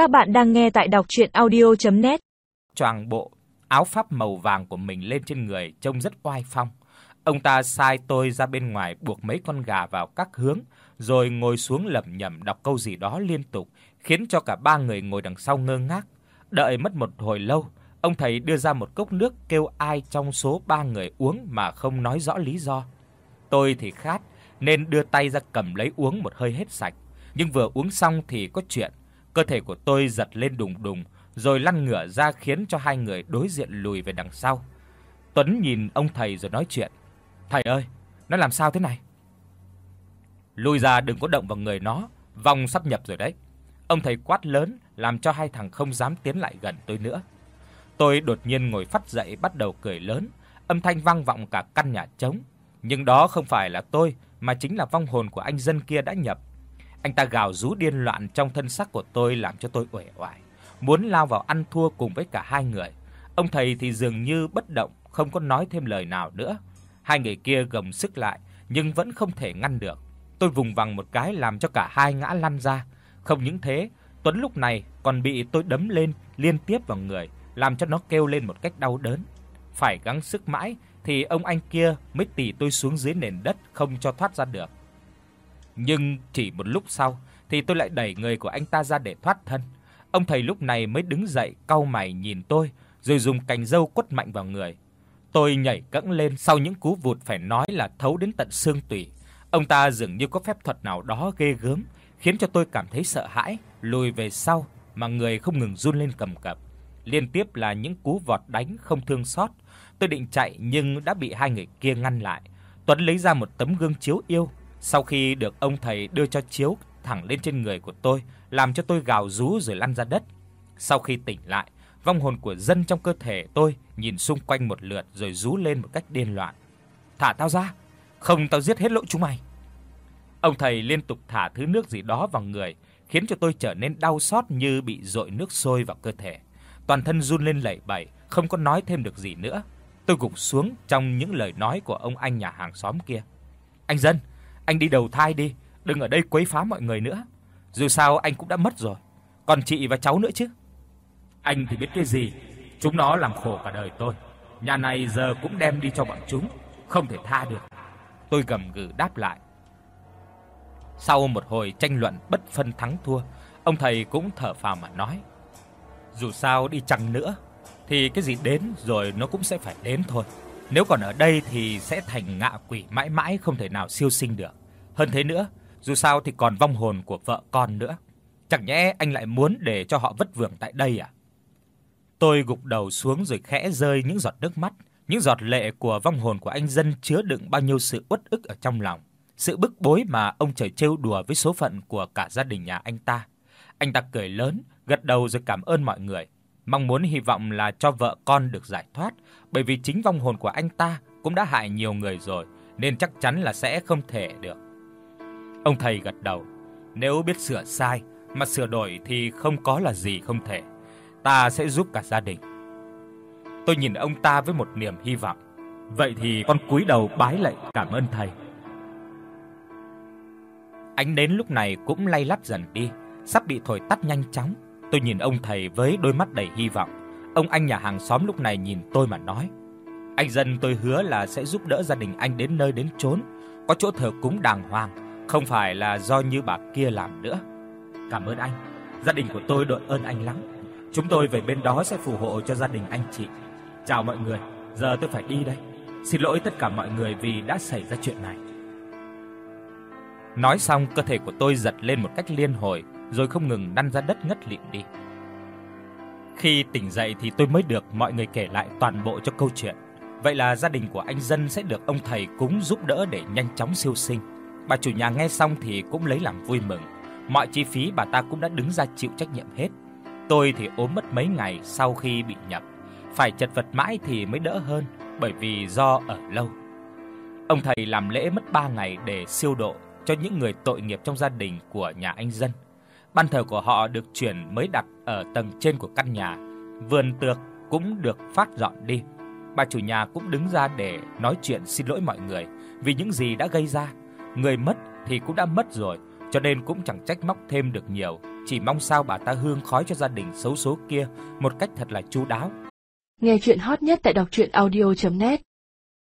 Các bạn đang nghe tại đọc audio net Choàng bộ áo pháp màu vàng của mình lên trên người trông rất oai phong. Ông ta sai tôi ra bên ngoài buộc mấy con gà vào các hướng, rồi ngồi xuống lẩm nhẩm đọc câu gì đó liên tục, khiến cho cả ba người ngồi đằng sau ngơ ngác. Đợi mất một hồi lâu, ông thầy đưa ra một cốc nước kêu ai trong số ba người uống mà không nói rõ lý do. Tôi thì khát nên đưa tay ra cầm lấy uống một hơi hết sạch, nhưng vừa uống xong thì có chuyện, cơ thể của tôi giật lên đùng đùng, rồi lăn ngửa ra khiến cho hai người đối diện lùi về đằng sau. Tuấn nhìn ông thầy rồi nói chuyện: "Thầy ơi, nó làm sao thế này?" "Lùi ra đừng có động vào người nó, vong sắp nhập rồi đấy." Ông thầy quát lớn làm cho hai thằng không dám tiến lại gần tôi nữa. Tôi đột nhiên ngồi phắt dậy bắt đầu cười lớn, âm thanh vang vọng cả căn nhà trống, nhưng đó không phải là tôi mà chính là vong hồn của anh dân kia đã nhập. Anh ta gào rú điên loạn trong thân xác của tôi làm cho tôi uể oải, muốn lao vào ăn thua cùng với cả hai người. Ông thầy thì dường như bất động, không có nói thêm lời nào nữa. Hai người kia gầm sức lại nhưng vẫn không thể ngăn được. Tôi vùng vằng một cái làm cho cả hai ngã lăn ra. Không những thế, Tuấn lúc này còn bị tôi đấm lên liên tiếp vào người, làm cho nó kêu lên một cách đau đớn. Phải gắng sức mãi thì ông anh kia mới tì tôi xuống dưới nền đất không cho thoát ra được. Nhưng chỉ một lúc sau thì tôi lại đẩy người của anh ta ra để thoát thân. Ông thầy lúc này mới đứng dậy cau mày nhìn tôi, rồi dùng cành râu quất mạnh vào người. Tôi nhảy cẫng lên sau những cú vụt phải nói là thấu đến tận xương tủy. Ông ta dường như có phép thuật nào đó ghê gớm, khiến cho tôi cảm thấy sợ hãi, lùi về sau mà người không ngừng run lên cầm cập. Liên tiếp là những cú vọt đánh không thương xót. Tôi định chạy nhưng đã bị hai người kia ngăn lại. Tuấn lấy ra một tấm gương chiếu yêu, sau khi được ông thầy đưa cho chiếu thẳng lên trên người của tôi, làm cho tôi gào rú rồi lăn ra đất. Sau khi tỉnh lại, vong hồn của dân trong cơ thể tôi nhìn xung quanh một lượt rồi rú lên một cách điên loạn. "Thả tao ra, không tao giết hết lũ chúng mày." Ông thầy liên tục thả thứ nước gì đó vào người, khiến cho tôi trở nên đau xót như bị dội nước sôi vào cơ thể. Toàn thân run lên lẩy bẩy, không có nói thêm được gì nữa. Tôi gục xuống trong những lời nói của ông anh nhà hàng xóm kia. "Anh dân, anh đi đầu thai đi, đừng ở đây quấy phá mọi người nữa. Dù sao anh cũng đã mất rồi, còn chị và cháu nữa chứ." Anh thì biết cái gì, chúng nó làm khổ cả đời tôi. Nhà này giờ cũng đem đi cho bọn chúng, không thể tha được. Tôi gầm gừ đáp lại. Sau một hồi tranh luận bất phân thắng thua, ông thầy cũng thở phào mà nói: "Dù sao đi chăng nữa thì cái gì đến rồi nó cũng sẽ phải đến thôi. Nếu còn ở đây thì sẽ thành ngạ quỷ mãi mãi không thể nào siêu sinh được. Hơn thế nữa, dù sao thì còn vong hồn của vợ con nữa. Chẳng nhẽ anh lại muốn để cho họ vất vưởng tại đây à?" Tôi gục đầu xuống rồi khẽ rơi những giọt nước mắt, những giọt lệ của vong hồn của anh dân chứa đựng bao nhiêu sự uất ức ở trong lòng sự bức bối mà ông trời trêu đùa với số phận của cả gia đình nhà anh ta. Anh ta cười lớn, gật đầu rồi cảm ơn mọi người, mong muốn hy vọng là cho vợ con được giải thoát, bởi vì chính vong hồn của anh ta cũng đã hại nhiều người rồi, nên chắc chắn là sẽ không thể được. Ông thầy gật đầu, nếu biết sửa sai mà sửa đổi thì không có là gì không thể. Ta sẽ giúp cả gia đình. Tôi nhìn ông ta với một niềm hy vọng. Vậy thì con cúi đầu bái lạy cảm ơn thầy. Ánh đến lúc này cũng lay lắt dần đi, sắp bị thổi tắt nhanh chóng. Tôi nhìn ông thầy với đôi mắt đầy hy vọng. Ông anh nhà hàng xóm lúc này nhìn tôi mà nói: "Anh dân tôi hứa là sẽ giúp đỡ gia đình anh đến nơi đến chốn, có chỗ thờ cúng đàng hoàng, không phải là do như bà kia làm nữa." "Cảm ơn anh, gia đình của tôi đội ơn anh lắm. Chúng tôi về bên đó sẽ phù hộ cho gia đình anh chị. Chào mọi người, giờ tôi phải đi đây. Xin lỗi tất cả mọi người vì đã xảy ra chuyện này." Nói xong, cơ thể của tôi giật lên một cách liên hồi, rồi không ngừng lăn ra đất ngất lịm đi. Khi tỉnh dậy thì tôi mới được mọi người kể lại toàn bộ cho câu chuyện. Vậy là gia đình của anh dân sẽ được ông thầy cúng giúp đỡ để nhanh chóng siêu sinh. Bà chủ nhà nghe xong thì cũng lấy làm vui mừng. Mọi chi phí bà ta cũng đã đứng ra chịu trách nhiệm hết. Tôi thì ốm mất mấy ngày sau khi bị nhập, phải chật vật mãi thì mới đỡ hơn, bởi vì do ở lâu. Ông thầy làm lễ mất 3 ngày để siêu độ cho những người tội nghiệp trong gia đình của nhà anh dân. Ban thờ của họ được chuyển mới đặt ở tầng trên của căn nhà, vườn tược cũng được phát dọn đi. Bà chủ nhà cũng đứng ra để nói chuyện xin lỗi mọi người vì những gì đã gây ra. Người mất thì cũng đã mất rồi, cho nên cũng chẳng trách móc thêm được nhiều, chỉ mong sao bà ta hương khói cho gia đình xấu số kia một cách thật là chu đáo. Nghe truyện hot nhất tại doctruyenaudio.net